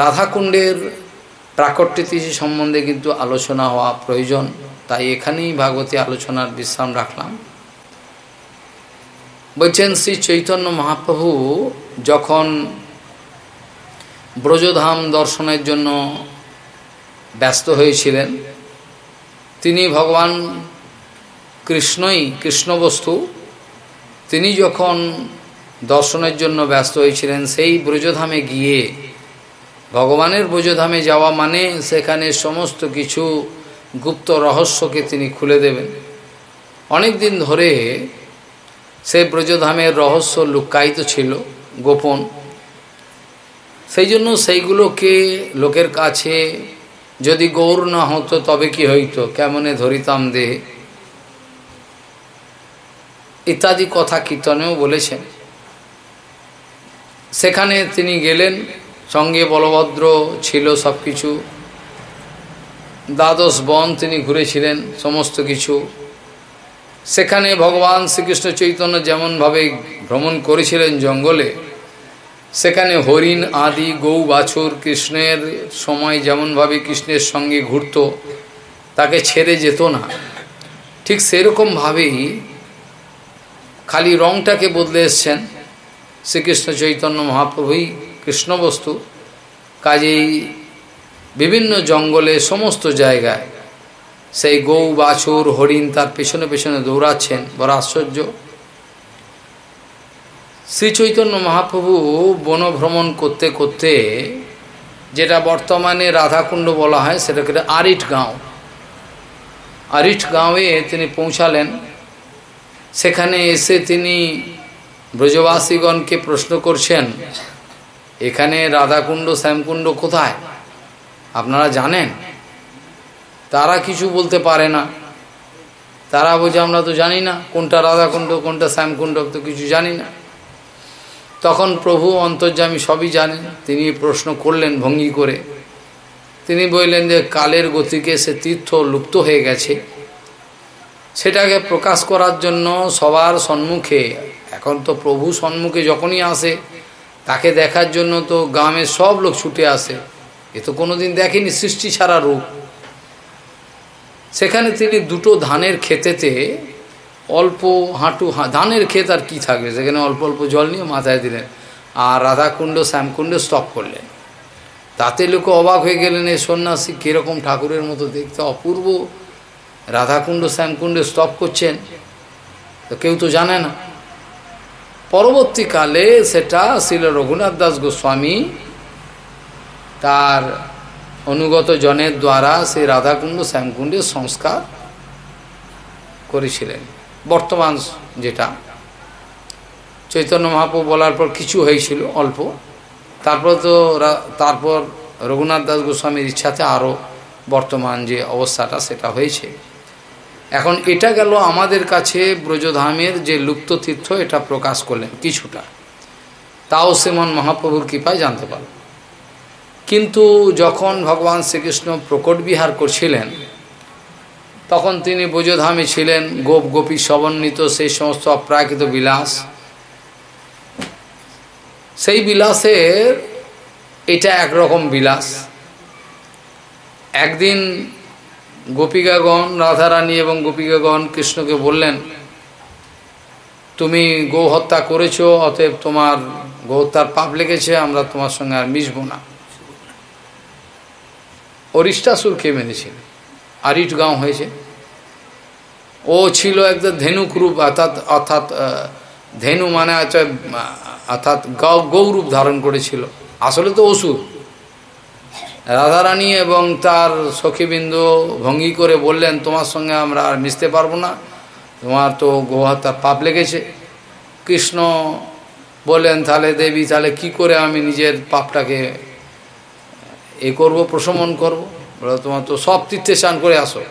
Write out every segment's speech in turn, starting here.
রাধাকুণ্ডের প্রাকট্যতি সম্বন্ধে কিন্তু আলোচনা হওয়া প্রয়োজন, তাই এখানেই ভাগবতী আলোচনার বিশ্রাম রাখলাম। বলছেন শ্রী চৈতন্য মহাপ্রভু যখন ব্রজধাম দর্শনের জন্য ব্যস্ত হয়েছিলেন, তিনি ভগবান কৃষ্ণই কৃষ্ণবস্তু, তিনি যখন দর্শনের জন্য ব্যস্ত হয়েছিলেন, সেই ব্রজধামে গিয়ে ভগবানের ব্রজধামে যাওয়া মানে সেখানে সমস্ত কিছু গুপ্ত রহস্যকে তিনি খুলে দেবেন। অনেক দিন ধরে সে ব্রজধামের রহস্য লুকায়িত ছিল, গোপন। সেই জন্য সেইগুলোকে লোকের কাছে যদি গৌর না হতো তবে কি হইতো? কেমনে ধরিতাম দেহে ইত্যাদি কথা কীর্তনেও বলেছেন। সেখানে তিনি গেলেন সঙ্গে বলভদ্র ছিল সব কিছু দ্বাদশ বন তিনি ঘুরেছিলেন সমস্ত কিছু। সেখানে ভগবান শ্রীকৃষ্ণ চৈতন্য যেমনভাবে ভ্রমণ করেছিলেন জঙ্গলে, সেখানে হরিণ, আদি, গৌ, বাছুর, কৃষ্ণের সময় যেমনভাবে কৃষ্ণের সঙ্গে ঘুরত, তাকে ছেড়ে যেত না। ঠিক সেরকমভাবেই খালি রংটাকে বদলে এসছেন শ্রীকৃষ্ণ চৈতন্য মহাপ্রভুই। কৃষ্ণবস্তু, কাজেই বিভিন্ন জঙ্গলে সমস্ত জায়গায় সেই গৌ, বাছুর, হরিণ তার পেছনে পেছনে দৌড়াচ্ছেন। বড় আশ্চর্য। শ্রী চৈতন্য মহাপ্রভু বনভ্রমণ করতে করতে যেটা বর্তমানে রাধাকুণ্ড বলা হয়, সেটাকে আরিট গাঁও। আরিট গাঁওয়ে তিনি পৌঁছালেন। সেখানে এসে তিনি ব্রজবাসীগণকে প্রশ্ন করছেন এখানে রাধাকুণ্ড, শ্যামকুণ্ড কোথায়? আপনারা জানেন? তারা কিছু বলতে পারে না। তারা বোঝে আমরা তো জানি না কোনটা রাধাকুণ্ড, কোনটা শ্যামকুণ্ড, তো কিছু জানি না। তখন প্রভু অন্তর্যামী সবই জানেন। তিনি প্রশ্ন করলেন ভঙ্গি করে। তিনি বললেন যে, কালের গতিকে সে তীর্থ লুপ্ত হয়ে গেছে। সেটাকে প্রকাশ করার জন্য সবার সম্মুখে, এখন তো প্রভু সম্মুখে যখনই আসে তাকে দেখার জন্য তো গ্রামের সব লোক ছুটে আসে। এ তো কোনোদিন দেখেনি সৃষ্টি ছাড়া রূপ। সেখানে তিনি দুটো ধানের ক্ষেতেতে অল্প হাঁটু ধানের ক্ষেত আর কি থাকবে? সেখানে অল্প অল্প জল নিয়ে মাথায় দিলেন আর রাধাকুণ্ড, শ্যামকুণ্ড স্তপ করলেন। তাতে লোক অবাক হয়ে গেলেন এই সন্ন্যাসী কীরকম ঠাকুরের মতো দেখতে অপূর্ব। রাধাকুণ্ড, শ্যামকুণ্ডে স্তপ করছেন। তো কেউ তো জানে না। পরবর্তীকালে সেটা ছিল রঘুনাথ দাস গোস্বামী তার অনুগত জনের দ্বারা সেই রাধাকুণ্ড শ্যামকুণ্ডের সংস্কার করেছিলেন। বর্তমান যেটা। চৈতন্য মহাপ্রভু বলার পর কিছু হয়েছিল, অল্প। তারপর তো তারপর রঘুনাথ দাস গোস্বামীর ইচ্ছাতে আরও বর্তমান যে অবস্থাটা সেটা হয়েছে। এখন এটা গেল আমাদের কাছে ব্রজধামের যে লুপ্ত তীর্থ এটা প্রকাশ করলেন কিছুটা। তাও সেমন মহাপ্রভুর কৃপায় জানতে পারল। কিন্তু যখন ভগবান শ্রীকৃষ্ণ প্রকট বিহার করছিলেন, তখন তিনি ব্রজধামে ছিলেন, গোপ গোপী সমন্বিত, সেই সমস্ত অপ্রাকৃত বিলাস। সেই বিলাসের এটা একরকম বিলাস। একদিন গোপিকাগণ রাধারানী এবং গোপিকাগণ কৃষ্ণকে বললেন, তুমি গো হত্যা করেছ, অতএব তোমার গো হত্যার পাপ লেগেছে, আমরা তোমার সঙ্গে আর মিশব না। অরিষ্টাসুর কে মেরেছিল আরিট গাঁও হয়েছে। ও ছিল একদম ধেনুক রূপ অর্থাৎ অর্থাৎ ধেনু মানে অর্থাৎ গৌরূপ ধারণ করেছিল। আসলে তো অসুর। রাধারানী এবং তার সখীবৃন্দ ভঙ্গি করে বললেন, তোমার সঙ্গে আমরা আর মিশতে পারব না। তোমার তো গোহত্যার পাপ লেগেছে। কৃষ্ণ বললেন, তাহলে দেবী, তাহলে কি করে আমি নিজের পাপটাকে এ করব, প্রশমন করব? বলে, তোমার তো সব তীর্থে স্নান করে আসো।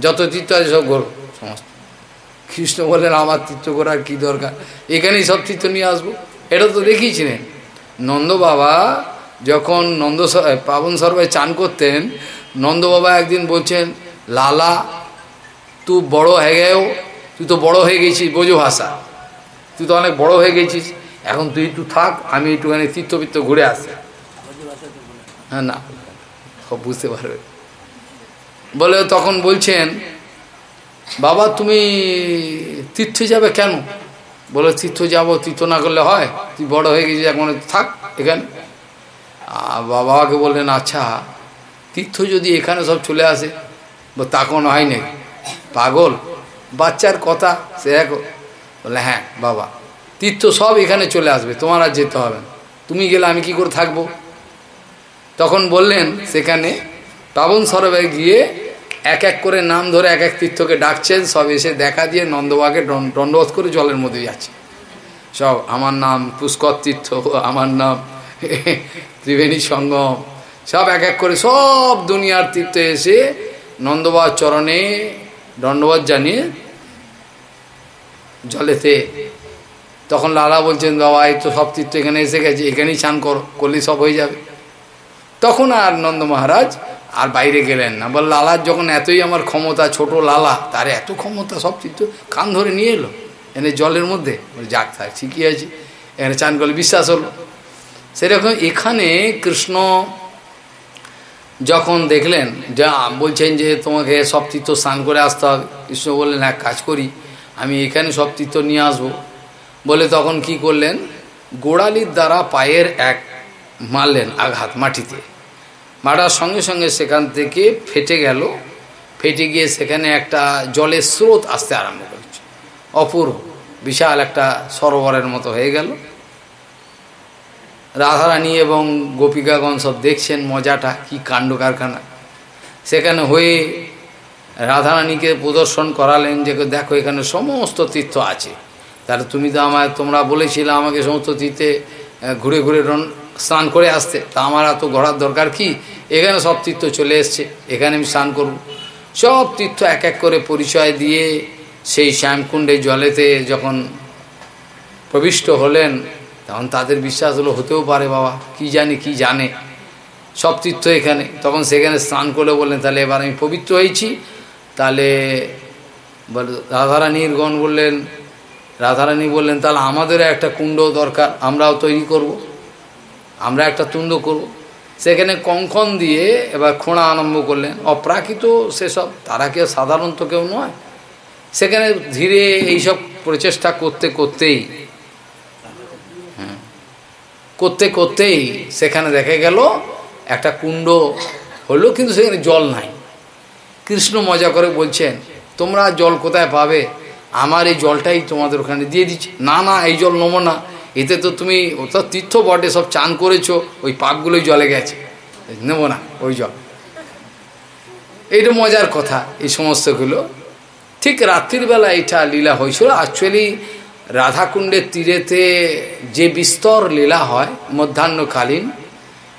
যত তীর্থ আছে সব করো, সমস্ত। কৃষ্ণ বললেন, আমার তীর্থ করার কী দরকার? এখানেই সব তীর্থ নিয়ে আসব? এটা তো দেখিয়েছিলেন। নন্দ বাবা যখন নন্দ পাবন সরবাই চান করতেন, নন্দ বাবা একদিন বলছেন, লালা, তুই বড় হয়ে গেও, তুই তো বড় হয়ে গেছিস বোঝো ভাষা। তুই তো অনেক বড় হয়ে গেছিস। এখন তুই তুই থাক, আমি একটুখানি তীর্থবৃত্ত ঘুরে আসি। হ্যাঁ না, সব বুঝতে পারবে। বলে তখন বলছেন, বাবা, তুমি তীর্থে যাবে কেন? বলে, তীর্থ যাব, তীর্থ না করলে হয়, তুই বড় হয়ে গেছিস, এখন থাক, এখানে। বাবাকে বললেন আচ্ছা তীর্থ যদি এখানে সব চলে আসে তা কোনো হয় নাকি পাগল। বাচ্চার কথা, সে এক বলে হ্যাঁ বাবা, তীর্থ সব এখানে চলে আসবে, তোমার আর যেতে হবে তুমি গেলে আমি কি করে থাকব? তখন বললেন, সেখানে পাবন সরবে গিয়ে এক এক করে নাম ধরে এক এক তীর্থকে ডাকছেন, সব এসে দেখা দিয়ে নন্দবাগে দণ্ডবোধ করে জলের মধ্যে যাচ্ছে। সব, আমার নাম পুষ্কর তীর্থ, আমার নাম ত্রিবেণী সঙ্গম, সব এক এক করে সব দুনিয়ার তীর্থে এসে নন্দবাদ চরণে দণ্ডবাদ জানিয়ে জলেতে তখন লালা বলছেন, বাবা, এই তো সব তীর্থ এখানে এসে গেছে, এখানেই চান করো, করলে সব হয়ে যাবে। তখন আর নন্দ মহারাজ আর বাইরে গেলেন না। বল লালার যখন এতই আমার ক্ষমতা, ছোট লালা, তার এত ক্ষমতা, সব তীর্থ কান ধরে নিয়ে এলো। এনে জলের মধ্যে যাক থাক ঠিকই আছে। এখানে চান করলে বিশ্বাস হলো। সেরকম এখানে কৃষ্ণ যখন দেখলেন, যা বলছেন যে তোমাকে সব তীর্থ স্নান করে আসতে হবে, কৃষ্ণ বললেন এক কাজ করি, আমি এখানে সব তীর্থ নিয়ে আসব। বলে তখন কি করলেন, গোড়ালির দ্বারা পায়ের এক মারলেন আঘাত মাটিতে। মারার সঙ্গে সঙ্গে সেখান থেকে ফেটে গেল, ফেটে গিয়ে সেখানে একটা জলের স্রোত আসতে আরম্ভ করেছে। অপূর্ব, বিশাল একটা সরোবরের মতো হয়ে গেল। রাধারানী এবং গোপিকাগণ সব দেখছেন মজাটা, কি কাণ্ড কারখানা। সেখানে হয়ে রাধারানীকে প্রদর্শন করালেন যে, দেখো, এখানে সমস্ত তীর্থ আছে। তাহলে তুমি তো আমার তোমরা বলেছিলে আমাকে সমস্ত তীর্থে ঘুরে ঘুরে স্নান করে আসতে। তা আমার এত ঘোরার দরকার কি? এখানে সব তীর্থ চলে এসছে, এখানে আমি স্নান করব। সব তীর্থ এক এক করে পরিচয় দিয়ে সেই শ্যামকুণ্ডে জলেতে যখন প্রবিষ্ট হলেন তখন তাদের বিশ্বাস হলো, হতেও পারে বাবা, কি জানি, কি জানে সব তীর্থ এখানে তখন সেখানে স্নান করে বললেন, তাহলে এবার আমি পবিত্র হয়েছি তাহলে রাধারানীর গণ বললেন, রাধারানী বললেন, তাহলে আমাদেরও একটা কুণ্ড দরকার, আমরাও তৈরি করব। আমরা একটা তুণ্ড করব। সেখানে কঙ্কন দিয়ে এবার খোঁড়া আরম্ভ করলেন অপ্রাকৃত সেসব, তারা কেউ সাধারণত কেউ নয় সেখানে ধীরে এইসব প্রচেষ্টা করতে, করতেই করতে করতেই সেখানে দেখা গেল একটা কুণ্ড হলো, কিন্তু সেখানে জল নাই। কৃষ্ণ মজা করে বলছেন, তোমরা জল কোথায় পাবে? আমার এই জলটাই তোমাদের ওখানে দিয়ে দিচ্ছে। না না, এই জল নেব না। এতে তো তুমি তো তীর্থ বটে, সব চান করেছ, ওই পাকগুলোই জলে গেছে। নেব না ওই জল। এইটা মজার কথা, এই সমস্তগুলো। ঠিক রাত্রির বেলা এটা লীলা হয়েছিল। অ্যাকচুয়ালি রাধাকুণ্ডের তীরেতে যে বিস্তর লীলা হয় মধ্যাহ্নকালীন,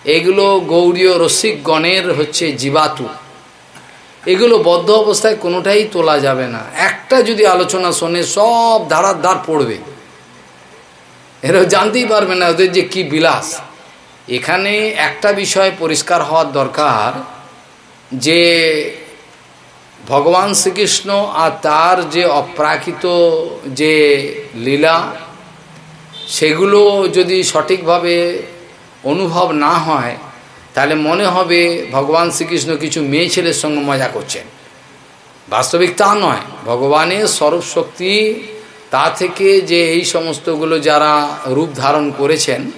এগুলো গৌরীয় রসিক গণের হচ্ছে জীবাতু। এগুলো বদ্ধ অবস্থায় কোনোটাই তোলা যাবে না। একটা যদি আলোচনা শোনে, সব ধারার ধার পড়বে। এরা জানতেই পারবে না ওদের যে কি বিলাস। এখানে একটা বিষয় পরিষ্কার হওয়ার দরকার যে ভগবান শ্রীকৃষ্ণ আর তার যে অপ্রাকৃত যে লীলা, সেগুলো যদি সঠিকভাবে অনুভব না হয়, তাহলে মনে হবে ভগবান শ্রীকৃষ্ণ কিছু মেয়ে ছেলের সঙ্গে মজা করছেন। বাস্তবিক তা নয়। ভগবানের স্বরূপ শক্তি, তা থেকে যে এই সমস্তগুলো যারা রূপ ধারণ করেছেন,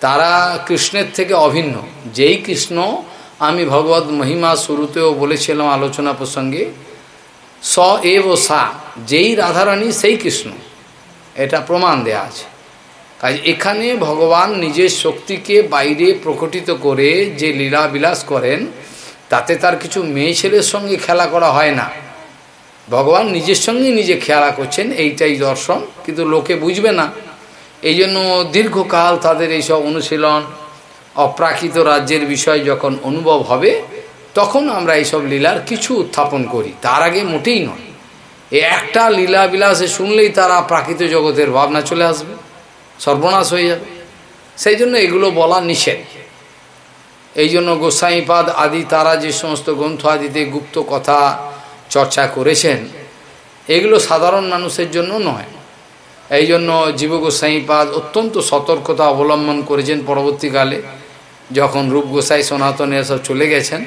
তারা কৃষ্ণের থেকে অভিন্ন। যেই কৃষ্ণ আমি ভগবত মহিমা শুরুতেও বলেছিলাম আলোচনা প্রসঙ্গে, স এব সা, যেই রাধারানী সেই কৃষ্ণ। এটা প্রমাণ দেয়া আছে। কাজ এখানে ভগবান নিজের শক্তিকে বাইরে প্রকটিত করে যে লীলা বিলাস করেন, তাতে তার কিছু মেয়ে ছেলের সঙ্গে খেলা করা হয় না। ভগবান নিজের সঙ্গে নিজে খেলা করছেন, এইটাই দর্শন, কিন্তু লোকে বুঝবে না। এই জন্য দীর্ঘকাল তাদের এইসব অনুশীলন অপ্রাকৃত রাজ্যের বিষয় যখন অনুভব হবে, তখন আমরা এইসব লীলার কিছু উত্থাপন করি। তার আগে মোটেই নয়। এ একটা লীলা বিলাসে শুনলেই তারা প্রাকৃত জগতের ভাবনা চলে আসবে, সর্বনাশ হয়ে যাবে। সেই জন্য এগুলো বলা নিষেধ। এই জন্য গোসাইপাদ আদি তারা যে সমস্ত গ্রন্থ আদিতে গুপ্ত কথা চর্চা করেছেন, এগুলো সাধারণ মানুষের জন্য নয়। এই জন্য জীব গোসাইপাদ অত্যন্ত সতর্কতা অবলম্বন করেছেন পরবর্তীকালে। যখন রূপ গোসাই সনাতনে সব চলে গেছেন,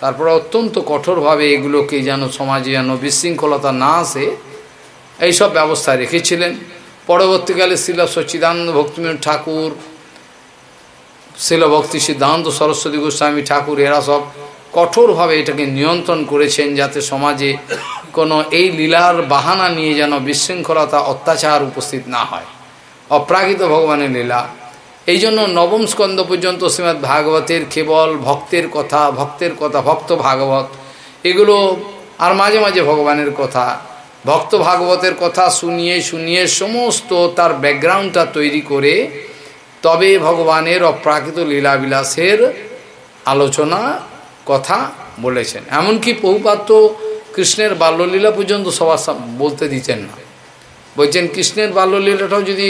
তারপরে অত্যন্ত কঠোরভাবে এগুলোকে যেন সমাজে যেন বিশৃঙ্খলতা না আসে, এইসব ব্যবস্থা রেখেছিলেন। পরবর্তীকালে শিল সচ্চিদানন্দ ভক্তিমিন ঠাকুর শিল ভক্তি সিদ্ধান্ত সরস্বতী গোস্বামী ঠাকুর, এরা সব কঠোরভাবে এটাকে নিয়ন্ত্রণ করেছেন যাতে সমাজে কোনো এই লীলার বাহানা নিয়ে যেন বিশৃঙ্খলতা, অত্যাচার উপস্থিত না হয়। অপ্রাকৃত ভগবানের লীলা। এই জন্য নবম স্কন্দ পর্যন্ত শ্রীমৎ ভাগবতের কেবল ভক্তের কথা ভক্তের কথা, ভক্ত ভাগবত, এগুলো আর মাঝে মাঝে ভগবানের কথা, ভক্ত ভাগবতের কথা শুনিয়ে শুনিয়ে সমস্ত তার ব্যাকগ্রাউন্ডটা তৈরি করে তবে ভগবানের অপ্রাকৃত লীলাবিলাসের আলোচনা, কথা বলেছেন। এমনকি বহুপাত কৃষ্ণের বাল্যলীলা পর্যন্ত সবার বলতে দিতেন না। বলছেন, কৃষ্ণের বাল্যলীলাটাও যদি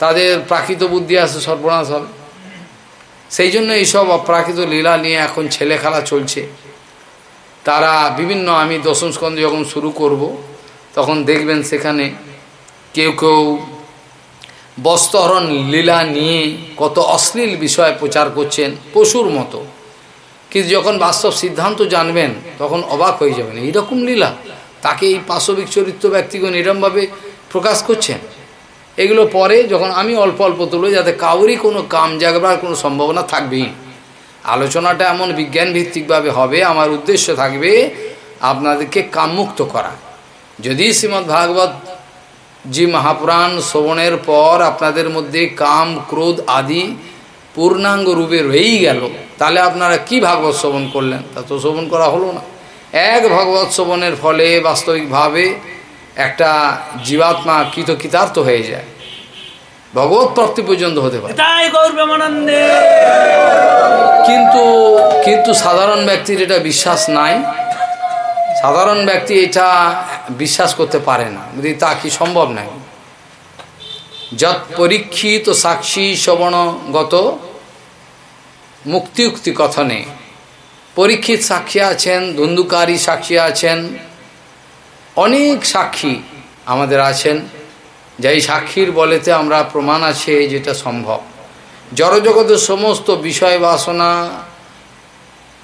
তাদের প্রাকৃত বুদ্ধি আসে সর্বনাশ হবে। সেই জন্য এইসব অপ্রাকৃত লীলা নিয়ে এখন ছেলে খেলা চলছে। তারা বিভিন্ন, আমি দশম স্কন্ধ যখন শুরু করব, তখন দেখবেন সেখানে কেউ কেউ বস্ত্রহরণ লীলা নিয়ে কত অশ্লীল বিষয় প্রচার করছেন, পশুর মতো। কিন্তু যখন বাস্তব সিদ্ধান্ত জানবেন, তখন অবাক হয়ে যাবেন, এইরকম লীলা। তাকে এই পাশবিক চরিত্র ব্যক্তিগণ এরমভাবে প্রকাশ করছেন? এগুলো পরে যখন আমি অল্প অল্প তুলো যাতে কাউরই কোনো কাম জাগবার কোনো সম্ভাবনা থাকবেই। আলোচনাটা এমন বিজ্ঞান ভিত্তিকভাবে হবে, আমার উদ্দেশ্য থাকবে আপনাদেরকে কামমুক্ত করা। যদি শ্রীমৎ ভাগবত জি মহাপুরাণ শ্রবণের পর আপনাদের মধ্যে কাম, ক্রোধ আদি পূর্ণাঙ্গ রূপে রয়েই গেল, তাহলে আপনারা কি ভাগবত শ্রবণ করলেন? তা তো শ্রবণ করা হলো না। এক ভগবত শ্রবণের ফলে বাস্তবিকভাবে একটা জীবাত্মা কৃতকৃতার্থ হয়ে যায়। ভগবত প্রাপ্তি পর্যন্ত হতে পারে। কিন্তু কিন্তু সাধারণ ব্যক্তির এটা বিশ্বাস নাই। সাধারণ ব্যক্তি এটা বিশ্বাস করতে পারে না। যদি তা কি সম্ভব নয় যত পরীক্ষিত সাক্ষী শ্রবণগত মুক্তিউক্তি কথনে পরীক্ষিত সাক্ষী আছেন ধুন্দুকারী সাক্ষী আছেন অনেক সাক্ষী আমাদের আছেন, যাই সাক্ষীর বলেতে আমরা প্রমাণ আছে যেটা সম্ভব। জড়জগতের সমস্ত বিষয় বাসনা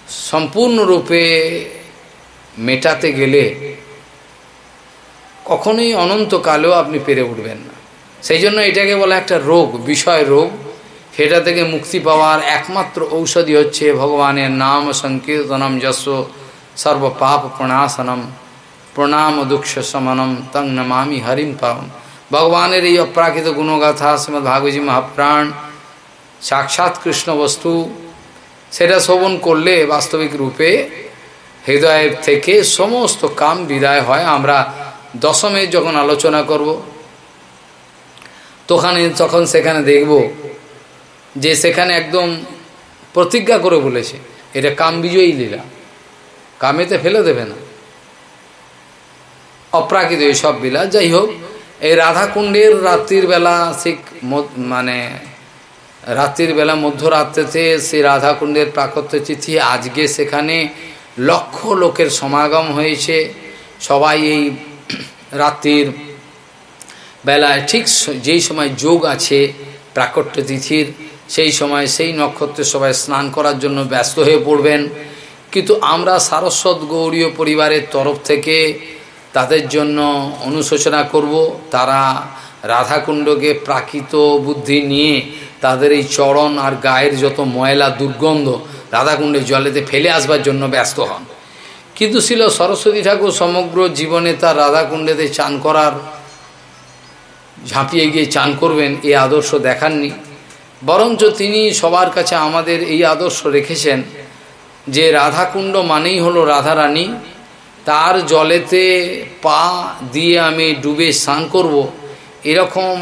সম্পূর্ণরূপে মেটাতে গেলে কখনোই অনন্তকালেও আপনি পেরে উঠবেন না। সেই জন্য এটাকে বলা একটা রোগ, বিষয় রোগ। সেটা থেকে মুক্তি পাওয়ার একমাত্র ঔষধি হচ্ছে ভগবানের নাম সংকীর্তনম যশ সর্বপাপ প্রণাসনম। প্রণাম দুঃখ সমনম তং নমামি হরিম পাম ভগবানের এই অপ্রাকৃত গুণগাথা শ্রীমদ ভাগবতী মহাপ্রাণ, সাক্ষাৎ কৃষ্ণ বস্তু, সেটা শ্রবণ করলে বাস্তবিক রূপে হৃদয়ের থেকে সমস্ত কাম বিদায় হয়। আমরা দশমে যখন আলোচনা করব, তোখানে তখন সেখানে দেখব যে সেখানে একদম প্রতিজ্ঞা করে বলেছে, এটা কাম বিজয়ী লীলা। কামেতে ফেলে দেবে না। অপ্রাকৃত এইসব লীলা যাই হোক, এই রাধাকুণ্ডের রাত্রির বেলা সে মানে রাত্রির বেলা মধ্যরাত্রেতে সেই রাধাকুণ্ডের প্রাকত্য তিথি আজকে সেখানে লক্ষ লোকের সমাগম হয়েছে। সবাই এই রাত্রির বেলায় ঠিক যেই সময় যোগ আছে প্রাকট্য তিথির, সেই সময় সেই নক্ষত্রে সবাই স্নান করার জন্য ব্যস্ত হয়ে পড়বেন। কিন্তু আমরা সারস্বত গৌরীয় পরিবারের তরফ থেকে তাদের জন্য অনুশোচনা করব। তারা রাধাকুণ্ডকে প্রাকৃত বুদ্ধি নিয়ে তাদের এই চরণ আর গায়ের যত ময়লা দুর্গন্ধ রাধাকুণ্ডের জলেতে ফেলে আসবার জন্য ব্যস্ত হন। কিন্তু ছিল সরস্বতী ঠাকুর সমগ্র জীবনে তার রাধাকুণ্ডেতে চান করার, ঝাঁপিয়ে গিয়ে চান করবেন এই আদর্শ দেখাননি। বরঞ্চ তিনি সবার কাছে আমাদের এই আদর্শ রেখেছেন যে রাধাকুণ্ড মানেই হলো রাধারানী তার জলেতে পা দিয়ে আমি ডুবে স্নান করব, এরকম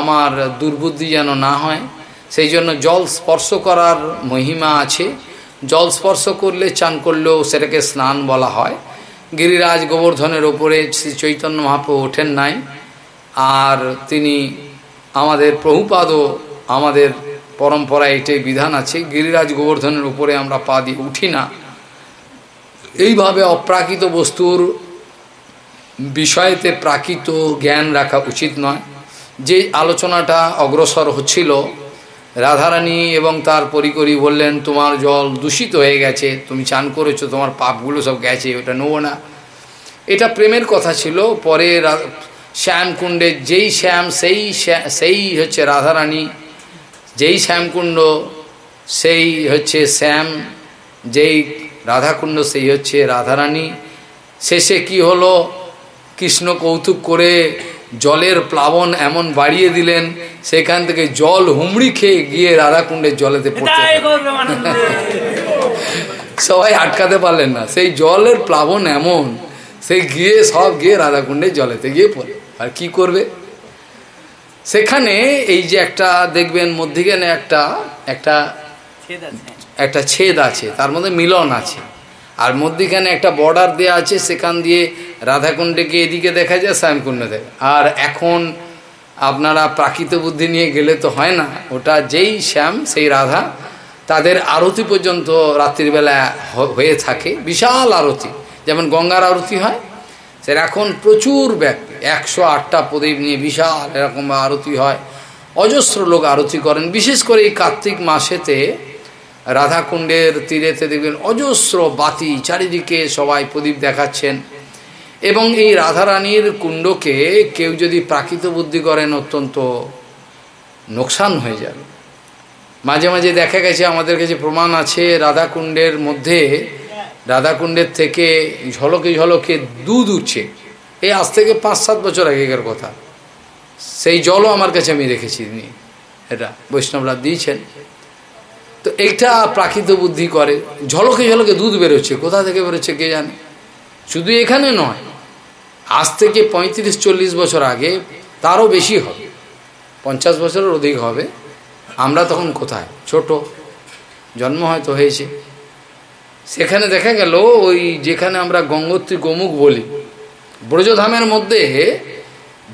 আমার দুর্বুদ্ধি যেন না হয়। সেই জন্য জল স্পর্শ করার মহিমা আছে। জল স্পর্শ করলে চান করলেও সেটাকে স্নান বলা হয়। গিরিরাজ গোবর্ধনের ওপরে শ্রী চৈতন্য মহাপ্রভু ওঠেন নাই। আর তিনি আমাদের প্রভুপাদও আমাদের পরম্পরায় এটাই বিধান আছে, গিরিরাজ গোবর্ধনের উপরে আমরা পা দিয়ে উঠি না। এইভাবে অপ্রাকৃত বস্তুর বিষয়েতে প্রাকৃত জ্ঞান রাখা উচিত নয়। যে আলোচনাটা অগ্রসর হচ্ছিল, রাধারানী এবং তার পরিকরি বললেন, তোমার জল দূষিত হয়ে গেছে, তুমি চান করেছ, তোমার পাপগুলো সব গেছে, ওটা নেব না। এটা প্রেমের কথা ছিল। পরে শ্যামকুণ্ডে যেই শ্যাম, সেই সেই হচ্ছে রাধারানী, যেই শ্যামকুণ্ড, সেই হচ্ছে শ্যাম, যেই রাধাকুণ্ড সেই হচ্ছে রাধারানী। শেষে কি হলো? কৃষ্ণ কৌতুক করে জলের প্লাবন এমন বাড়িয়ে দিলেন সেখান থেকে জল হুমড়ি খেয়ে গিয়ে রাধাকুণ্ডের জলেতে পড়তে সবাই আটকাতে পারলেন না। সেই জলের প্লাবন এমন সেই গিয়ে সব গিয়ে রাধাকুণ্ডের জলেতে গিয়ে পড়ে। আর কি করবে? সেখানে এই যে একটা দেখবেন মধ্যিখানে একটা একটা একটা ছেদ আছে, তার মধ্যে মিলন আছে। আর মধ্যিখানে একটা বর্ডার দেওয়া আছে, সেখান দিয়ে রাধাকুণ্ডকে এদিকে দেখা যায় শ্যামকুণ্ড দেখা আর এখন আপনারা প্রাকৃত বুদ্ধি নিয়ে গেলে তো হয় না, ওটা যেই শ্যাম, সেই রাধা, তাদের আরতি পর্যন্ত রাত্রিবেলা হয়ে থাকে, বিশাল আরতি। যেমন গঙ্গার আরতি হয় সেটা এখন প্রচুর ব্যক্তি একশো আটটা প্রদীপ নিয়ে বিশাল এরকম আরতি হয়। অজস্র লোক আরতি করেন, বিশেষ করে এই কার্তিক মাসেতে রাধাকুণ্ডের তীরেতে দেখবেন অজস্র বাতি চারিদিকে সবাই প্রদীপ দেখাচ্ছেন। এবং এই রাধারানীর কুণ্ডকে কেউ যদি প্রাকৃত বুদ্ধি করেন অত্যন্ত নোকসান হয়ে যাবে। মাঝে মাঝে দেখা গেছে, আমাদের কাছে প্রমাণ আছে রাধাকুণ্ডের মধ্যে, রাধাকুণ্ডের থেকে ঝলকে ঝলকে দুধ উঠছে। এই আজ থেকে পাঁচ সাত বছর আগেকার কথা। সেই জলও আমার কাছে আমি রেখেছি এটা বৈষ্ণবরা দিয়েছেন। তো এইটা প্রাকৃত বুদ্ধি করে। ঝলকে ঝলকে দুধ বেরোচ্ছে, কোথা থেকে বেরোচ্ছে কে জানে? শুধু এখানে নয়, আজ থেকে পঁয়ত্রিশ, চল্লিশ বছর আগে তারও বেশি হবে। পঞ্চাশ বছরের অধিক হবে। আমরা তখন কোথায়? ছোট, জন্ম হয়তো হয়েছে। সেখানে দেখা গেল, ওই যেখানে আমরা গঙ্গোত্রী গোমুখ বলি, ব্রজধামের মধ্যে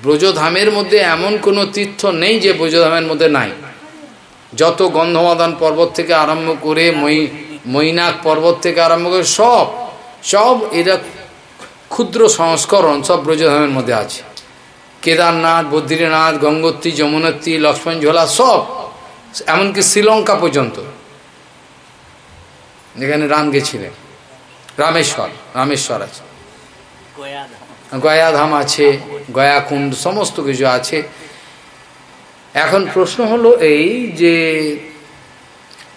ব্রজধামের মধ্যে এমন কোনো তীর্থ নেই যে ব্রজধামের মধ্যে নাই। যত গন্ধমাদান পর্বত থেকে আরম্ভ করে মই মৈনাক পর্বত থেকে আরম্ভ করে সব সব এরা ক্ষুদ্র সংস্করণ সব ব্রজধামের মধ্যে আছে। কেদারনাথ বদ্রীনাথ গঙ্গোত্রী যমুনোত্রী লক্ষ্মণ ঝোলা সব। এমনকি শ্রীলঙ্কা পর্যন্ত। যেখানে রাম গেছিলেন। রামেশ্বর রামেশ্বর আছে। গয়াধাম আছে গয়াকুণ্ড সমস্ত কিছু আছে। এখন প্রশ্ন হলো এই যে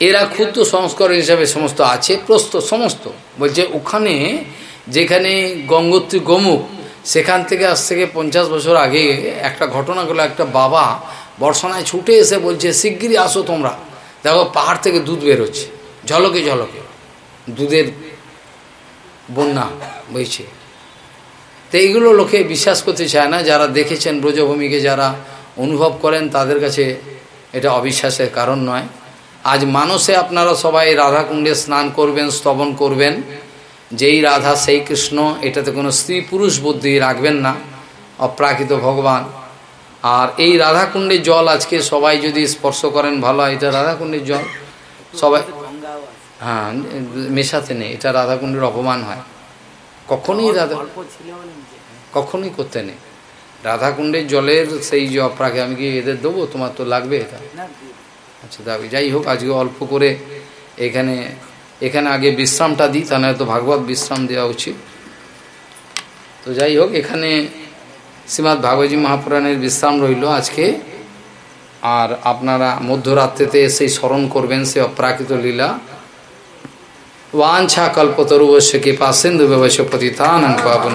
এরা ক্ষুদ্র সংস্করণ হিসাবে সমস্ত আছে প্রস্ত সমস্ত। বলছে ওখানে যেখানে গঙ্গোত্রী গোমুখ, সেখান থেকে আজ থেকে পঞ্চাশ বছর আগে একটা ঘটনা হলো একটা বাবা বর্ষণায় ছুটে এসে বলছে, শিগগিরই আসো তোমরা। দেখো পাহাড় থেকে দুধ বেরোচ্ছে ঝলকে ঝলকে। দুধের বন্যা বইছে। তো এইগুলো লোকে বিশ্বাস করতে চায় না। যারা দেখেছেন ব্রজভূমিকে, যারা অনুভব করেন তাদের কাছে এটা অবিশ্বাসের কারণ নয়। আজ মানুষে আপনারা সবাই রাধাকুণ্ডে স্নান করবেন স্তবন করবেন। যেই রাধা সেই কৃষ্ণ এটাতে কোনো স্ত্রী পুরুষ বুদ্ধি রাখবেন না অপ্রাকৃত ভগবান। আর এই রাধাকুণ্ডের জল আজকে সবাই যদি স্পর্শ করেন ভালো হয়। এটা রাধাকুণ্ডের জল? সবাই হ্যাঁ মেশাতে নেই। এটা রাধাকুণ্ডের অপমান হয়। কখনই রাধা কখনোই করতে নেই। রাধাকুণ্ডের জলের সেই যে অপ্রাকে আমি কি এদের দেবো তোমার তো লাগবে এটা আচ্ছা দাবি যাই হোক আজকে অল্প করে এখানে এখানে আগে বিশ্রামটা দিই তাহলে হয়তো ভাগবত বিশ্রাম দেওয়া উচিত তো যাই হোক এখানে শ্রীমৎ ভাগবতী মহাপুরাণের বিশ্রাম রইল আজকে আর আপনারা মধ্যরাত্রিতে এসেই স্মরণ করবেন সে অপ্রাকৃত লীলা वाछा कल्पतरुवश्य के पास सिंधु व्यवश्य पतितान पावन